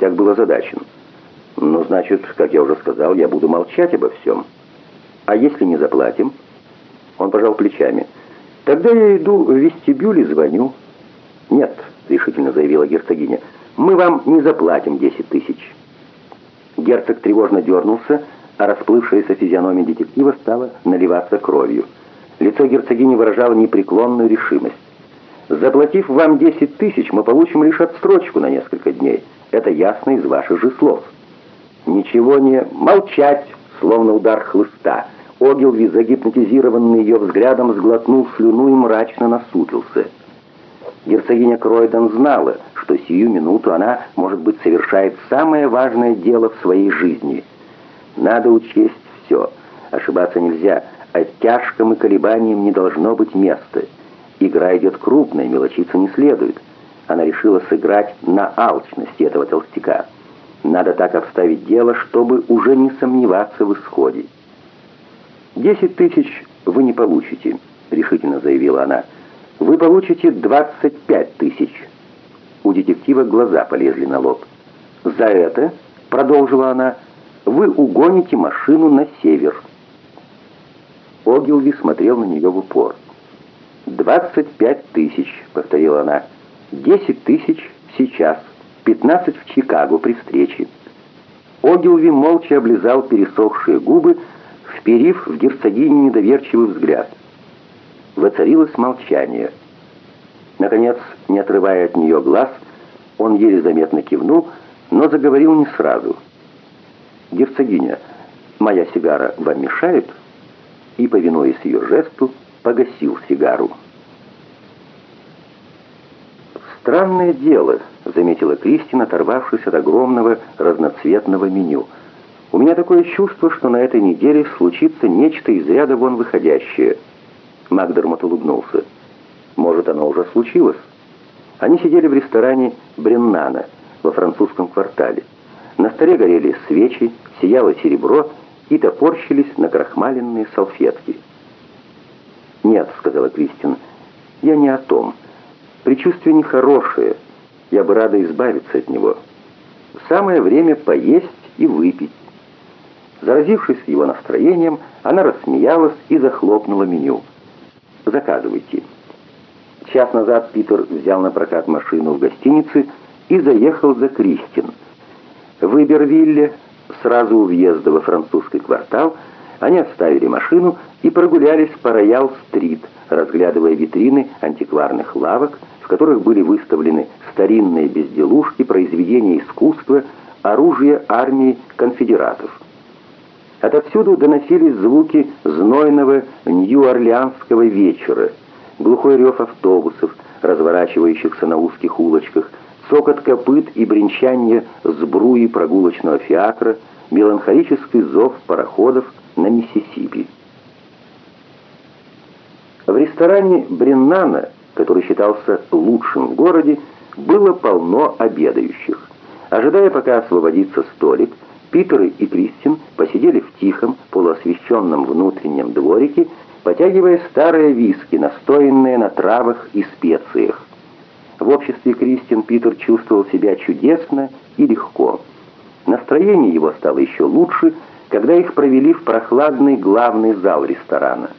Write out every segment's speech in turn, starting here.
толстяк был озадачен. «Ну, значит, как я уже сказал, я буду молчать обо всем. А если не заплатим?» Он пожал плечами. «Тогда я иду в вестибюль и звоню». «Нет», — решительно заявила герцогиня, — «мы вам не заплатим десять тысяч». Герцог тревожно дернулся, а расплывшаяся физиономия детектива стала наливаться кровью. Лицо герцогини выражало непреклонную решимость. «Заплатив вам десять тысяч, мы получим лишь отстрочку на несколько дней. Это ясно из ваших же слов». «Ничего не... Молчать!» Словно удар хлыста. Огилви, загипнотизированный ее взглядом, сглотнул слюну и мрачно насупился. Герцогиня Кройден знала, что сию минуту она, может быть, совершает самое важное дело в своей жизни. Надо учесть все. Ошибаться нельзя, тяжком и колебаниям не должно быть места. Игра идет крупная, мелочиться не следует. Она решила сыграть на алчности этого толстяка. Надо так обставить дело, чтобы уже не сомневаться в исходе. «Десять тысяч вы не получите», — решительно заявила она. «Вы получите двадцать пять тысяч». У детектива глаза полезли на лоб. «За это», — продолжила она, — «вы угоните машину на север». Огилви смотрел на нее в упор. «Двадцать пять тысяч», — повторила она. «Десять тысяч сейчас». 15 в Чикаго при встрече. Огилви молча облизал пересохшие губы, вперив в герцогиню недоверчивый взгляд. Воцарилось молчание. Наконец, не отрывая от нее глаз, он еле заметно кивнул, но заговорил не сразу. «Герцогиня, моя сигара вам мешает?» И, повинуясь ее жесту, погасил сигару. «Странное дело», — заметила Кристина, оторвавшись от огромного разноцветного меню. «У меня такое чувство, что на этой неделе случится нечто из ряда вон выходящее». Макдермот улыбнулся. «Может, оно уже случилось?» Они сидели в ресторане «Бреннана» во французском квартале. На столе горели свечи, сияло серебро и топорщились на крахмаленные салфетки. «Нет», — сказала Кристина, — «я не о том». Предчувствие нехорошее. Я бы рада избавиться от него. Самое время поесть и выпить. Заразившись его настроением, она рассмеялась и захлопнула меню. «Заказывайте». Час назад Питер взял на прокат машину в гостинице и заехал за Кристин. В Ибервилле, сразу у въезда во французский квартал, они оставили машину и прогулялись по Роял-стрит, разглядывая витрины антикварных лавок, в которых были выставлены старинные безделушки, произведения искусства, оружие армии конфедератов. Отовсюду доносились звуки знойного Нью-Орлеанского вечера, глухой рев автобусов, разворачивающихся на узких улочках, цокот копыт и бренчание сбруи прогулочного фиакра, меланхолический зов пароходов на Миссисипи. В ресторане Бреннана, который считался лучшим в городе, было полно обедающих. Ожидая, пока освободится столик, Питер и Кристин посидели в тихом, полуосвещенном внутреннем дворике, потягивая старые виски, настоянные на травах и специях. В обществе Кристин Питер чувствовал себя чудесно и легко. Настроение его стало еще лучше, когда их провели в прохладный главный зал ресторана.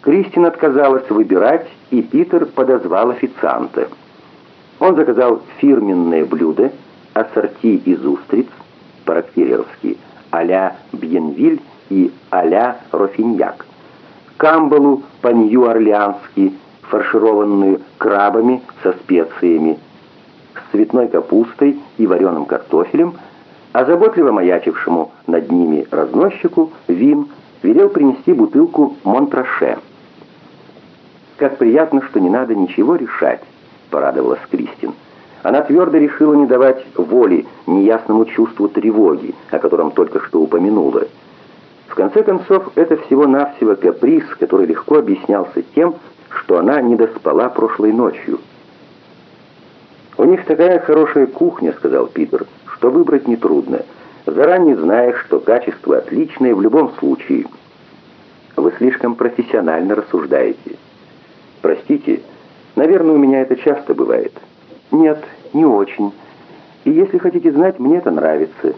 Кристин отказалась выбирать, и Питер подозвал официанта. Он заказал фирменное блюдо, ассорти из устриц, по-рокфеллеровски, а-ля Бьенвиль и а-ля Рофиньяк, камбалу по-нью-орлеански, фаршированную крабами со специями, с цветной капустой и вареным картофелем, а заботливо маячившему над ними разносчику Вим велел принести бутылку Монтраше. «Как приятно, что не надо ничего решать», — порадовалась Кристин. Она твердо решила не давать воли неясному чувству тревоги, о котором только что упомянула. В конце концов, это всего-навсего каприз, который легко объяснялся тем, что она не доспала прошлой ночью. «У них такая хорошая кухня», — сказал Питер, — «что выбрать нетрудно, заранее зная, что качество отличное в любом случае». «Вы слишком профессионально рассуждаете». «Простите, наверное, у меня это часто бывает». «Нет, не очень. И если хотите знать, мне это нравится.